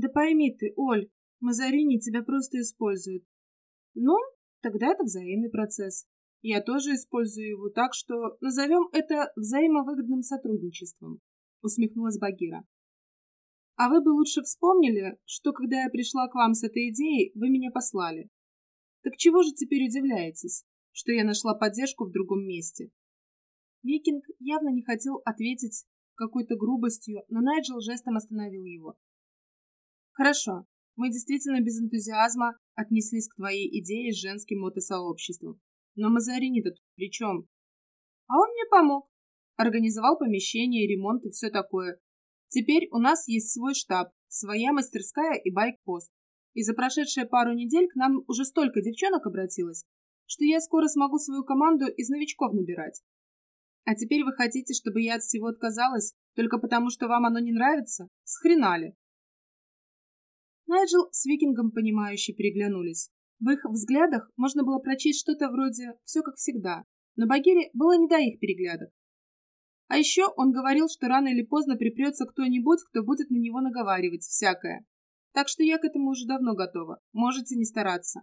Да пойми ты, Оль, Мазарини тебя просто использует. Ну, тогда это взаимный процесс. Я тоже использую его, так что назовем это взаимовыгодным сотрудничеством, усмехнулась Багира. А вы бы лучше вспомнили, что когда я пришла к вам с этой идеей, вы меня послали. Так чего же теперь удивляетесь, что я нашла поддержку в другом месте? Викинг явно не хотел ответить какой-то грубостью, но Найджел жестом остановил его. Хорошо, мы действительно без энтузиазма отнеслись к твоей идее с женским мотосообществом. Но Мазарини-то тут при чем? А он мне помог. Организовал помещение, ремонт и все такое. Теперь у нас есть свой штаб, своя мастерская и байк-пост. И за прошедшие пару недель к нам уже столько девчонок обратилось, что я скоро смогу свою команду из новичков набирать. А теперь вы хотите, чтобы я от всего отказалась, только потому что вам оно не нравится? Схренали. Найджел с Викингом, понимающе переглянулись. В их взглядах можно было прочесть что-то вроде «все как всегда», но Багире было не до их переглядок. А еще он говорил, что рано или поздно припрется кто-нибудь, кто будет на него наговаривать всякое. Так что я к этому уже давно готова. Можете не стараться.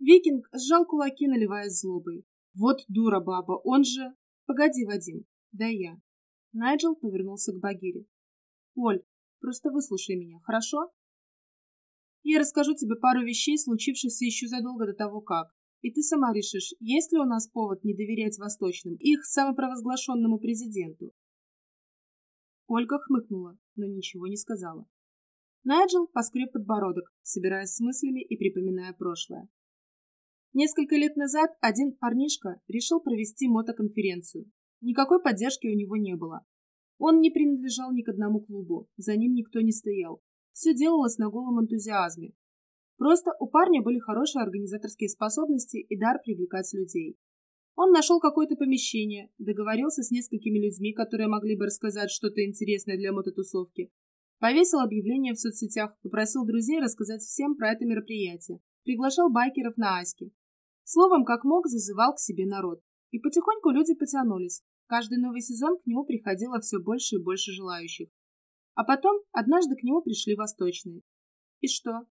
Викинг сжал кулаки, наливаясь злобой. Вот дура баба, он же... Погоди, Вадим, да я. Найджел повернулся к Багире. Оль, просто выслушай меня, хорошо? Я расскажу тебе пару вещей, случившихся еще задолго до того, как. И ты сама решишь, есть ли у нас повод не доверять Восточным, их самопровозглашенному президенту. Ольга хмыкнула, но ничего не сказала. Найджел поскреб подбородок, собираясь с мыслями и припоминая прошлое. Несколько лет назад один парнишка решил провести мотоконференцию. Никакой поддержки у него не было. Он не принадлежал ни к одному клубу, за ним никто не стоял. Все делалось на голом энтузиазме. Просто у парня были хорошие организаторские способности и дар привлекать людей. Он нашел какое-то помещение, договорился с несколькими людьми, которые могли бы рассказать что-то интересное для мототусовки. Повесил объявление в соцсетях, попросил друзей рассказать всем про это мероприятие. Приглашал байкеров на Аське. Словом, как мог, зазывал к себе народ. И потихоньку люди потянулись. Каждый новый сезон к нему приходило все больше и больше желающих. А потом однажды к нему пришли восточные. И что?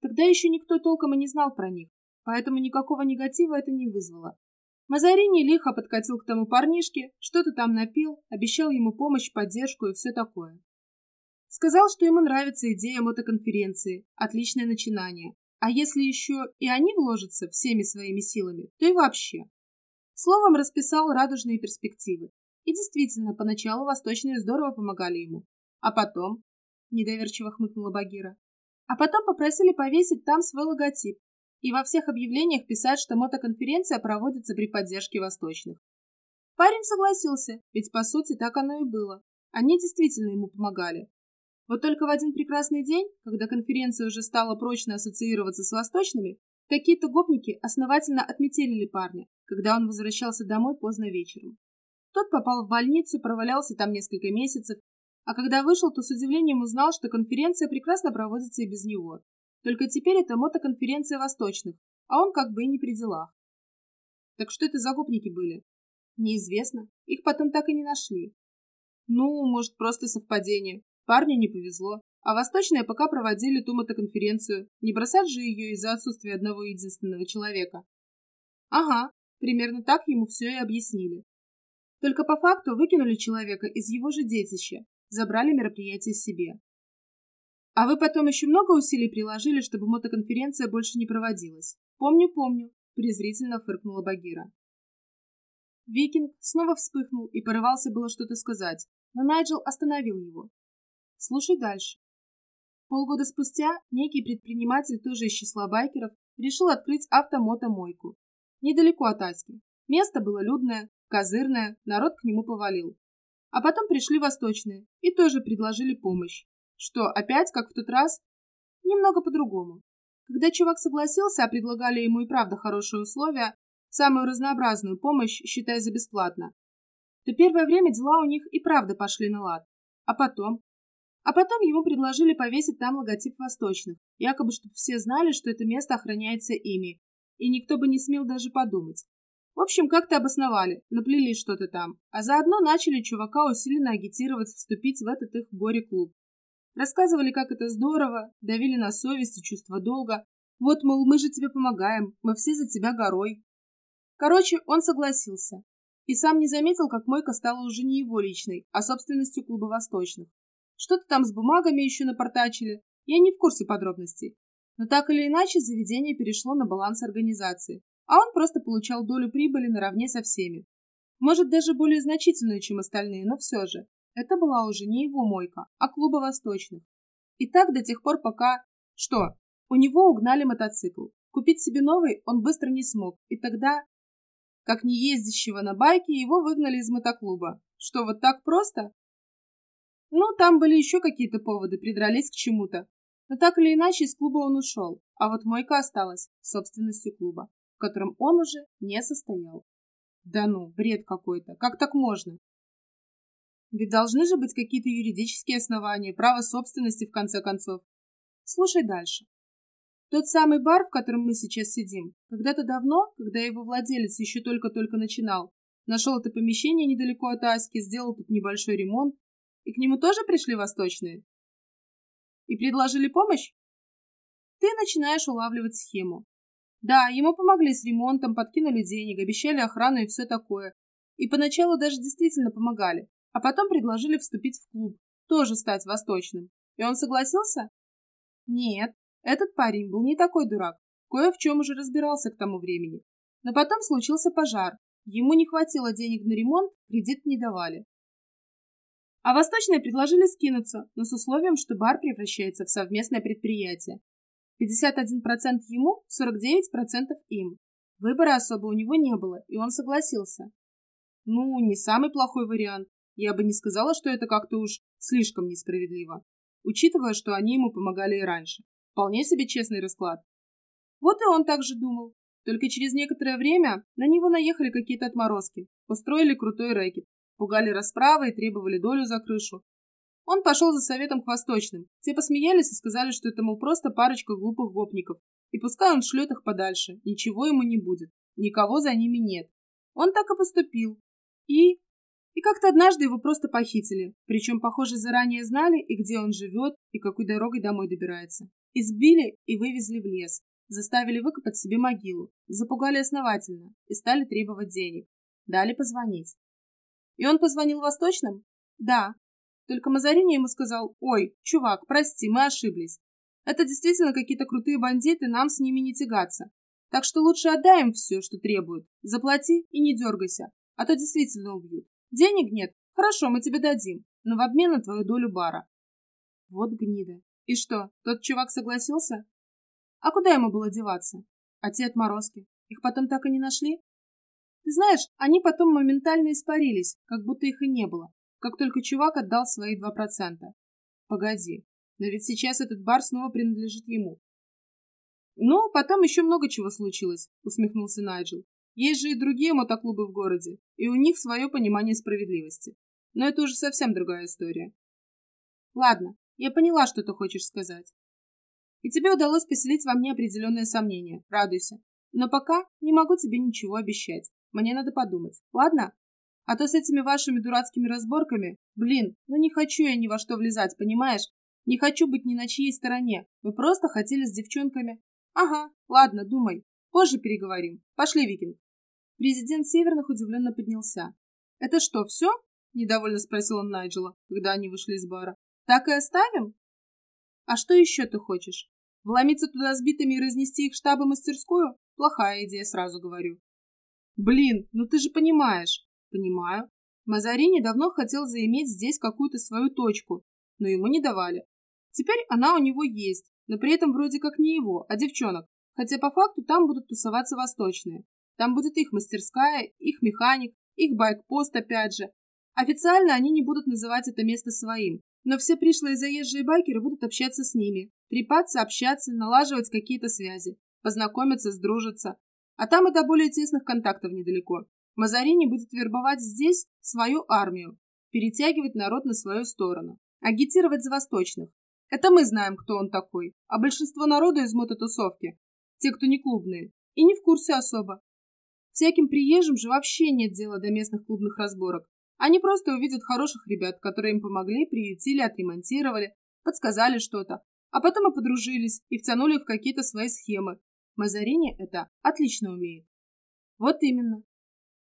Тогда еще никто толком и не знал про них, поэтому никакого негатива это не вызвало. Мазарини лихо подкатил к тому парнишке, что-то там напил, обещал ему помощь, поддержку и все такое. Сказал, что ему нравится идея мотоконференции, отличное начинание. А если еще и они вложатся всеми своими силами, то и вообще. Словом, расписал радужные перспективы. И действительно, поначалу восточные здорово помогали ему. А потом, недоверчиво хмыкнула Багира, а потом попросили повесить там свой логотип и во всех объявлениях писать, что мотоконференция проводится при поддержке восточных. Парень согласился, ведь по сути так оно и было. Они действительно ему помогали. Вот только в один прекрасный день, когда конференция уже стала прочно ассоциироваться с восточными, какие-то гопники основательно отметелили парня, когда он возвращался домой поздно вечером. Тот попал в больницу, провалялся там несколько месяцев а когда вышел, то с удивлением узнал, что конференция прекрасно проводится и без него. Только теперь это мотоконференция восточных, а он как бы и не при делах. Так что это за гопники были? Неизвестно. Их потом так и не нашли. Ну, может, просто совпадение. Парню не повезло. А восточные пока проводили ту мотоконференцию. Не бросать же ее из-за отсутствия одного единственного человека. Ага, примерно так ему все и объяснили. Только по факту выкинули человека из его же детища, забрали мероприятие себе. А вы потом еще много усилий приложили, чтобы мотоконференция больше не проводилась. Помню, помню, презрительно фыркнула Багира. Викинг снова вспыхнул и порывался было что-то сказать, но Найджел остановил его. Слушай дальше. Полгода спустя некий предприниматель, тоже из числа байкеров, решил открыть автомотомойку. Недалеко от Аськи. Место было людное, козырное, народ к нему повалил. А потом пришли восточные и тоже предложили помощь. Что, опять, как в тот раз? Немного по-другому. Когда чувак согласился, а предлагали ему и правда хорошие условия, самую разнообразную помощь, считай за бесплатно, то первое время дела у них и правда пошли на лад. А потом? А потом ему предложили повесить там логотип восточных, якобы чтобы все знали, что это место охраняется ими, и никто бы не смел даже подумать. В общем, как-то обосновали, наплели что-то там, а заодно начали чувака усиленно агитировать вступить в этот их горе-клуб. Рассказывали, как это здорово, давили на совесть и чувство долга. Вот, мол, мы же тебе помогаем, мы все за тебя горой. Короче, он согласился. И сам не заметил, как мойка стала уже не его личной, а собственностью клуба Восточных. Что-то там с бумагами еще напортачили. Я не в курсе подробностей. Но так или иначе, заведение перешло на баланс организации, а он просто получал долю прибыли наравне со всеми. Может, даже более значительную, чем остальные, но все же. Это была уже не его мойка, а клуба Восточных. И так до тех пор, пока... Что? У него угнали мотоцикл. Купить себе новый он быстро не смог, и тогда... Как не ездящего на байке, его выгнали из мотоклуба. Что, вот так просто? Ну, там были еще какие-то поводы, придрались к чему-то. Но так или иначе из клуба он ушел, а вот мойка осталась собственностью клуба, котором он уже не состоял. Да ну, бред какой-то. Как так можно? Ведь должны же быть какие-то юридические основания, право собственности в конце концов. Слушай дальше. Тот самый бар, в котором мы сейчас сидим, когда-то давно, когда его владелец еще только-только начинал, нашел это помещение недалеко от Аски, сделал тут небольшой ремонт, и к нему тоже пришли восточные? И предложили помощь? Ты начинаешь улавливать схему. Да, ему помогли с ремонтом, подкинули денег, обещали охрану и все такое. И поначалу даже действительно помогали, а потом предложили вступить в клуб, тоже стать восточным. И он согласился? Нет, этот парень был не такой дурак, кое в чем уже разбирался к тому времени. Но потом случился пожар. Ему не хватило денег на ремонт, кредит не давали. А Восточные предложили скинуться, но с условием, что бар превращается в совместное предприятие. 51% ему, 49% им. Выбора особо у него не было, и он согласился. Ну, не самый плохой вариант. Я бы не сказала, что это как-то уж слишком несправедливо, учитывая, что они ему помогали и раньше. Вполне себе честный расклад. Вот и он так же думал. Только через некоторое время на него наехали какие-то отморозки, устроили крутой рэкет, пугали расправой и требовали долю за крышу. Он пошел за советом к восточным. Те посмеялись и сказали, что это, мол, просто парочка глупых гопников. И пускай он шлет их подальше, ничего ему не будет. Никого за ними нет. Он так и поступил. И... И как-то однажды его просто похитили. Причем, похоже, заранее знали, и где он живет, и какой дорогой домой добирается. Избили и вывезли в лес. Заставили выкопать себе могилу. Запугали основательно и стали требовать денег. Дали позвонить. И он позвонил Восточным? Да. Только Мазарини ему сказал, ой, чувак, прости, мы ошиблись. Это действительно какие-то крутые бандиты, нам с ними не тягаться. Так что лучше отдай им все, что требуют. Заплати и не дергайся, а то действительно убьют. Денег нет? Хорошо, мы тебе дадим, но в обмен на твою долю бара. Вот гнида. И что, тот чувак согласился? А куда ему было деваться? А те отморозки? Их потом так и не нашли? Ты знаешь, они потом моментально испарились, как будто их и не было, как только чувак отдал свои два процента. Погоди, но ведь сейчас этот бар снова принадлежит ему. Ну, потом еще много чего случилось, усмехнулся Найджел. Есть же и другие мотоклубы в городе, и у них свое понимание справедливости. Но это уже совсем другая история. Ладно, я поняла, что ты хочешь сказать. И тебе удалось поселить во мне определенные сомнения. Радуйся. Но пока не могу тебе ничего обещать. Мне надо подумать, ладно? А то с этими вашими дурацкими разборками, блин, ну не хочу я ни во что влезать, понимаешь? Не хочу быть ни на чьей стороне. Мы просто хотели с девчонками. Ага, ладно, думай. Позже переговорим. Пошли, Викинг. Президент Северных удивленно поднялся. Это что, все? Недовольно спросил он Найджела, когда они вышли из бара. Так и оставим? А что еще ты хочешь? Вломиться туда сбитыми и разнести их штабы-мастерскую? Плохая идея, сразу говорю. Блин, ну ты же понимаешь. Понимаю. Мазарини давно хотел заиметь здесь какую-то свою точку, но ему не давали. Теперь она у него есть, но при этом вроде как не его, а девчонок. Хотя по факту там будут тусоваться восточные. Там будет их мастерская, их механик, их байк-пост опять же. Официально они не будут называть это место своим, но все пришлые заезжие байкеры будут общаться с ними, трепаться, общаться, налаживать какие-то связи, познакомиться, сдружиться. А там и до более тесных контактов недалеко. Мазарини будет вербовать здесь свою армию, перетягивать народ на свою сторону, агитировать за восточных. Это мы знаем, кто он такой, а большинство народу из мототусовки, те, кто не клубные, и не в курсе особо. Всяким приезжим же вообще нет дела до местных клубных разборок. Они просто увидят хороших ребят, которые им помогли, приютили, отремонтировали, подсказали что-то, а потом и подружились и втянули в какие-то свои схемы. Мазарини это отлично умеет. Вот именно.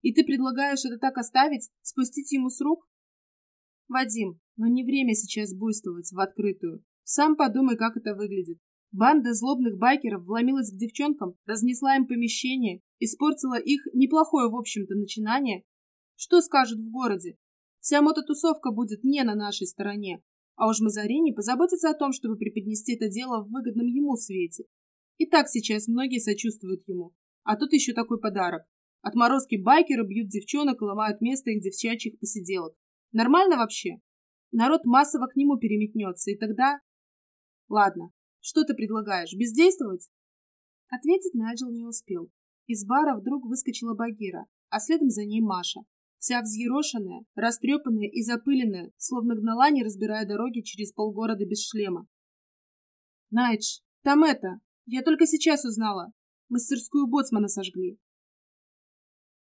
И ты предлагаешь это так оставить, спустить ему с рук? Вадим, но не время сейчас буйствовать в открытую. Сам подумай, как это выглядит. Банда злобных байкеров вломилась к девчонкам, разнесла им помещение, испортила их неплохое, в общем-то, начинание. Что скажут в городе? Вся мототусовка будет не на нашей стороне. А уж Мазарини позаботится о том, чтобы преподнести это дело в выгодном ему свете. И так сейчас многие сочувствуют ему. А тут еще такой подарок. Отморозки байкеры бьют девчонок и ломают место их девчачьих посиделок. Нормально вообще? Народ массово к нему переметнется, и тогда... Ладно, что ты предлагаешь, бездействовать? Ответить Найджел не успел. Из бара вдруг выскочила Багира, а следом за ней Маша. Вся взъерошенная, растрепанная и запыленная, словно гнала, не разбирая дороги через полгорода без шлема. «Найдж, там это! Я только сейчас узнала. Мастерскую боцмана сожгли.